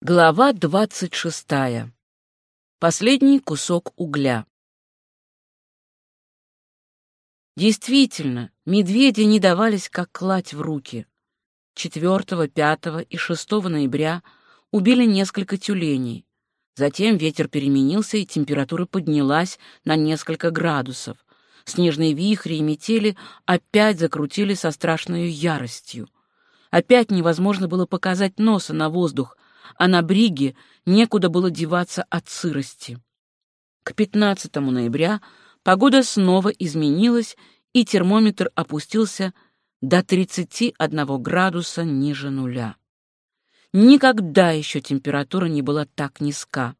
Глава двадцать шестая. Последний кусок угля. Действительно, медведи не давались как клать в руки. 4, 5 и 6 ноября убили несколько тюленей. Затем ветер переменился, и температура поднялась на несколько градусов. Снежные вихри и метели опять закрутили со страшной яростью. Опять невозможно было показать носа на воздух, а на бриге некуда было деваться от сырости. К 15 ноября погода снова изменилась, и термометр опустился до 31 градуса ниже нуля. Никогда еще температура не была так низка.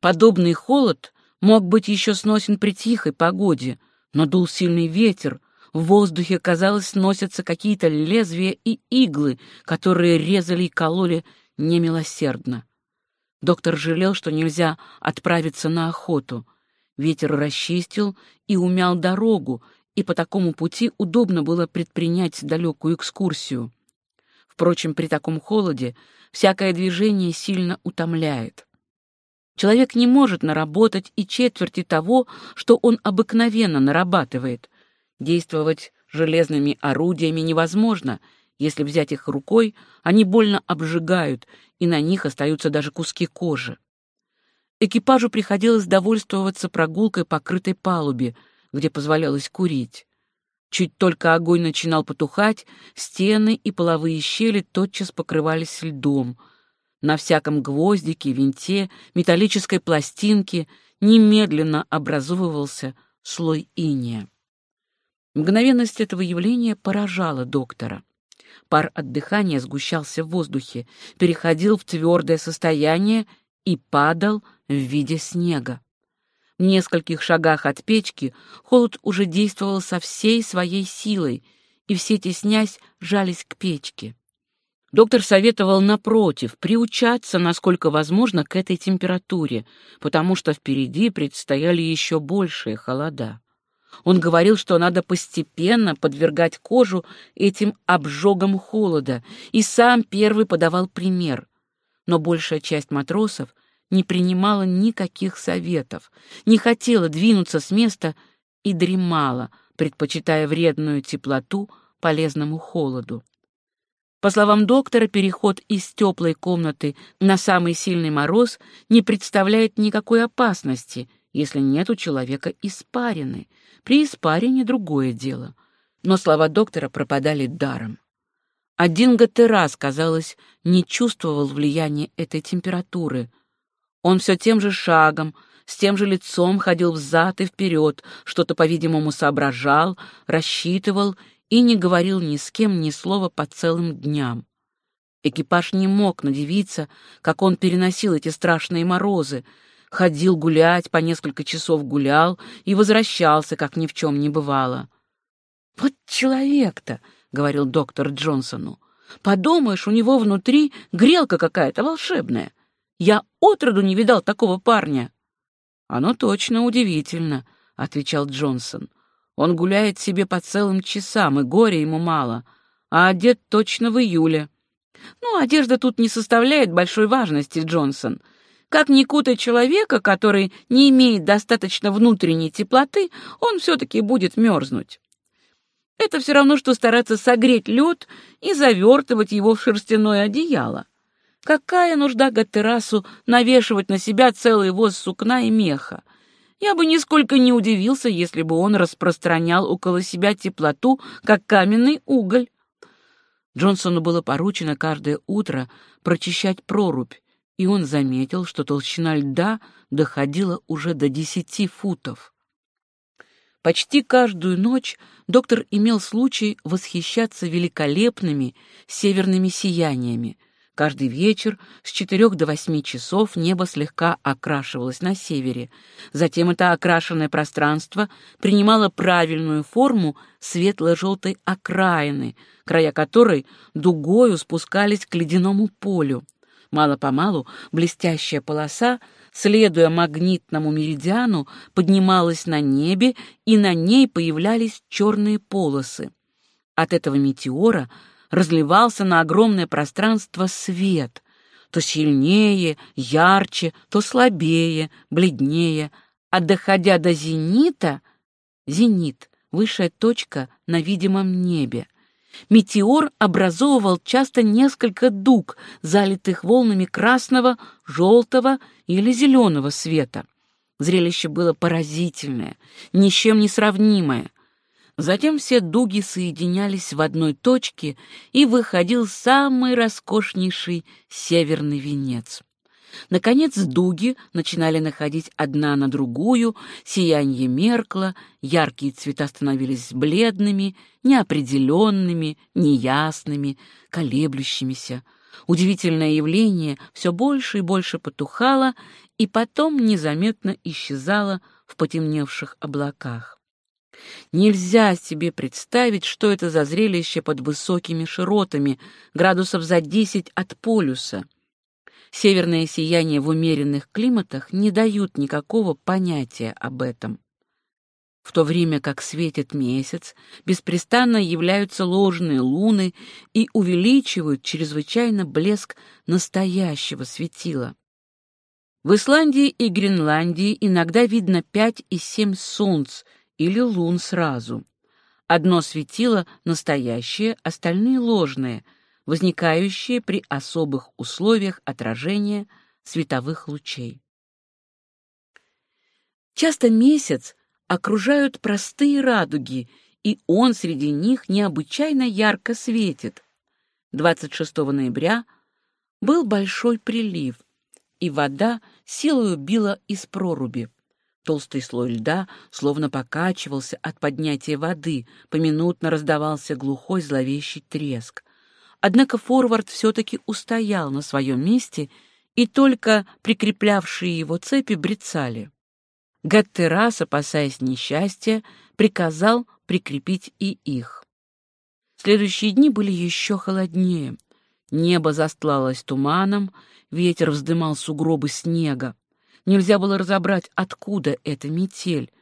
Подобный холод мог быть еще сносен при тихой погоде, но дул сильный ветер, в воздухе, казалось, носятся какие-то лезвия и иглы, которые резали и кололи немилосердно. Доктор жалел, что нельзя отправиться на охоту. Ветер расчистил и умял дорогу, и по такому пути удобно было предпринять далекую экскурсию. Впрочем, при таком холоде всякое движение сильно утомляет. Человек не может наработать и четверти того, что он обыкновенно нарабатывает. Действовать железными орудиями невозможно — если взять их рукой, они больно обжигают, и на них остаются даже куски кожи. Экипажу приходилось довольствоваться прогулкой по крытой палубе, где позволялось курить. Чуть только огонь начинал потухать, стены и половые щели тотчас покрывались льдом. На всяком гвоздике, винте, металлической пластинке немедленно образовывался слой иния. Мгновенность этого явления поражала доктора. Пар от дыхания сгущался в воздухе, переходил в твердое состояние и падал в виде снега. В нескольких шагах от печки холод уже действовал со всей своей силой, и все теснясь жались к печке. Доктор советовал, напротив, приучаться, насколько возможно, к этой температуре, потому что впереди предстояли еще большие холода. Он говорил, что надо постепенно подвергать кожу этим обжогам холода, и сам первый подавал пример. Но большая часть матросов не принимала никаких советов, не хотела двинуться с места и дремала, предпочитая вредную теплоту полезному холоду. По словам доктора, переход из теплой комнаты на самый сильный мороз не представляет никакой опасности, если нет у человека испарины. При испарине другое дело. Но слова доктора пропадали даром. Один Гатерас, казалось, не чувствовал влияния этой температуры. Он все тем же шагом, с тем же лицом ходил взад и вперед, что-то, по-видимому, соображал, рассчитывал и не говорил ни с кем ни слова по целым дням. Экипаж не мог надевиться, как он переносил эти страшные морозы, ходил гулять, по несколько часов гулял и возвращался, как ни в чем не бывало. «Вот человек-то!» — говорил доктор Джонсону. «Подумаешь, у него внутри грелка какая-то волшебная. Я отроду не видал такого парня». «Оно точно удивительно», — отвечал Джонсон. «Он гуляет себе по целым часам, и горя ему мало, а одет точно в июле». «Ну, одежда тут не составляет большой важности, Джонсон. Как ни кутать человека, который не имеет достаточно внутренней теплоты, он все-таки будет мерзнуть. Это все равно, что стараться согреть лед и завертывать его в шерстяное одеяло. Какая нужда Гаттерасу навешивать на себя целый воз сукна и меха? Я бы нисколько не удивился, если бы он распространял около себя теплоту, как каменный уголь. Джонсону было поручено каждое утро прочищать прорубь, и он заметил, что толщина льда доходила уже до десяти футов. Почти каждую ночь доктор имел случай восхищаться великолепными северными сияниями. Каждый вечер с четырех до восьми часов небо слегка окрашивалось на севере. Затем это окрашенное пространство принимало правильную форму светло-желтой окраины, края которой дугою спускались к ледяному полю. Мало-помалу блестящая полоса, следуя магнитному меридиану, поднималась на небе, и на ней появлялись черные полосы. От этого метеора разливался на огромное пространство свет, то сильнее, ярче, то слабее, бледнее, а доходя до зенита, зенит — высшая точка на видимом небе, метеор образовывал часто несколько дуг, залитых волнами красного, желтого или зеленого света. Зрелище было поразительное, ни с чем не сравнимое. Затем все дуги соединялись в одной точке, и выходил самый роскошнейший северный венец. Наконец дуги начинали находить одна на другую, сияние меркло, яркие цвета становились бледными, неопределенными, неясными, колеблющимися. Удивительное явление все больше и больше потухало, и потом незаметно исчезало в потемневших облаках. Нельзя себе представить, что это за зрелище под высокими широтами, градусов за десять от полюса. Северное сияние в умеренных климатах не дают никакого понятия об этом. В то время как светит месяц, беспрестанно являются ложные луны и увеличивают чрезвычайно блеск настоящего светила. В Исландии и Гренландии иногда видно пять и семь солнц — или лун сразу. Одно светило настоящее, остальные ложные, возникающие при особых условиях отражения световых лучей. Часто месяц окружают простые радуги, и он среди них необычайно ярко светит. 26 ноября был большой прилив, и вода силою била из проруби. Толстый слой льда словно покачивался от поднятия воды, поминутно раздавался глухой зловещий треск. Однако форвард все-таки устоял на своем месте, и только прикреплявшие его цепи брецали. Гаттерас, опасаясь несчастья, приказал прикрепить и их. Следующие дни были еще холоднее. Небо застлалось туманом, ветер вздымал сугробы снега. Нельзя было разобрать, откуда эта метель.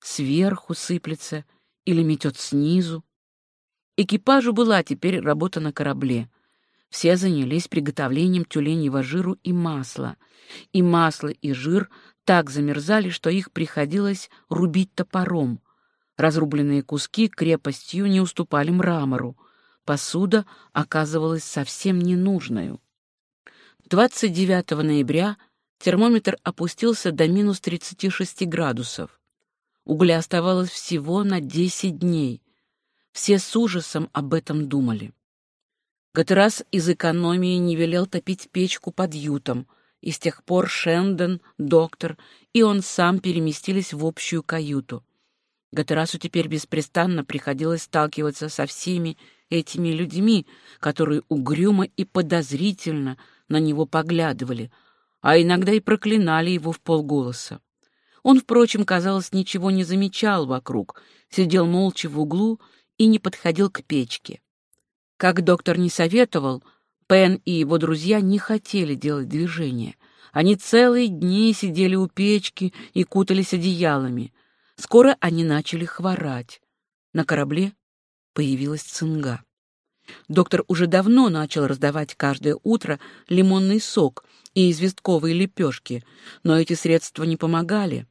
Сверху сыплется или метет снизу. Экипажу была теперь работа на корабле. Все занялись приготовлением тюленьего жиру и масла. И масло, и жир так замерзали, что их приходилось рубить топором. Разрубленные куски крепостью не уступали мрамору. Посуда оказывалась совсем ненужной. 29 ноября термометр опустился до минус 36 градусов. Угля оставалось всего на 10 дней. Все с ужасом об этом думали. Гатерас из экономии не велел топить печку под ютом, и с тех пор Шендон, доктор и он сам переместились в общую каюту. Гатерасу теперь беспрестанно приходилось сталкиваться со всеми этими людьми, которые угрюмо и подозрительно на него поглядывали, а иногда и проклинали его в полголоса. Он, впрочем, казалось, ничего не замечал вокруг, сидел молча в углу и не подходил к печке. Как доктор не советовал, Пен и его друзья не хотели делать движения. Они целые дни сидели у печки и кутались одеялами. Скоро они начали хворать. На корабле появилась цинга. Доктор уже давно начал раздавать каждое утро лимонный сок и известковые лепешки, но эти средства не помогали.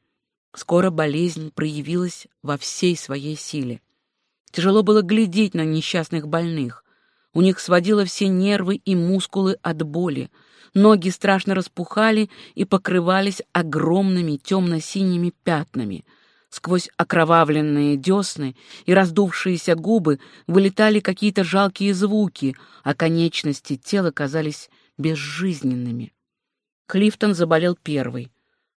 Скоро болезнь проявилась во всей своей силе. Тяжело было глядеть на несчастных больных. У них сводило все нервы и мускулы от боли. Ноги страшно распухали и покрывались огромными темно-синими пятнами — Сквозь окровавленные десны и раздувшиеся губы вылетали какие-то жалкие звуки, а конечности тела казались безжизненными. Клифтон заболел первый.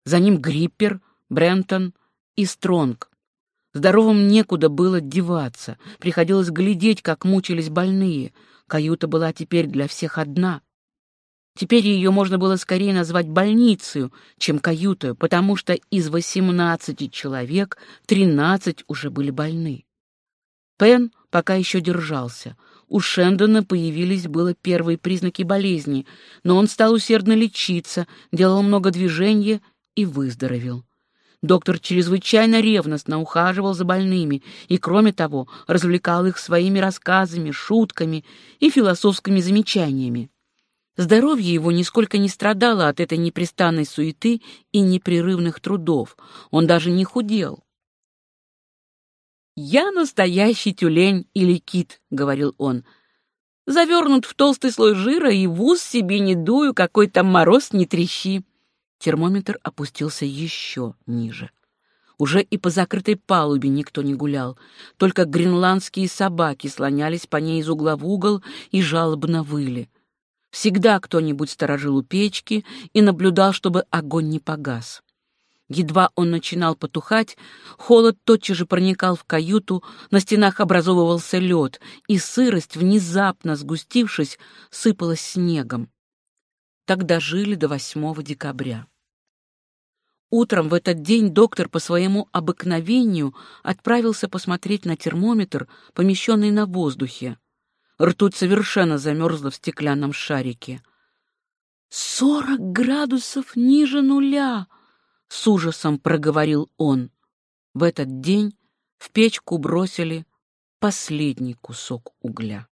За ним Гриппер, Брентон и Стронг. Здоровым некуда было деваться. Приходилось глядеть, как мучились больные. Каюта была теперь для всех одна. Теперь ее можно было скорее назвать больницей, чем каютой, потому что из восемнадцати человек тринадцать уже были больны. Пен пока еще держался. У Шендона появились было первые признаки болезни, но он стал усердно лечиться, делал много движения и выздоровел. Доктор чрезвычайно ревностно ухаживал за больными и, кроме того, развлекал их своими рассказами, шутками и философскими замечаниями. Здоровье его нисколько не страдало от этой непрестанной суеты и непрерывных трудов. Он даже не худел. «Я настоящий тюлень или кит», — говорил он. «Завернут в толстый слой жира и в ус себе не дую, какой там мороз не трещи». Термометр опустился еще ниже. Уже и по закрытой палубе никто не гулял, только гренландские собаки слонялись по ней из угла в угол и жалобно выли. Всегда кто-нибудь сторожил у печки и наблюдал, чтобы огонь не погас. Едва он начинал потухать, холод тотчас же проникал в каюту, на стенах образовывался лед, и сырость, внезапно сгустившись, сыпалась снегом. Тогда жили до 8 декабря. Утром в этот день доктор по своему обыкновению отправился посмотреть на термометр, помещенный на воздухе. Ртуть совершенно замерзла в стеклянном шарике. «Сорок градусов ниже нуля!» — с ужасом проговорил он. В этот день в печку бросили последний кусок угля.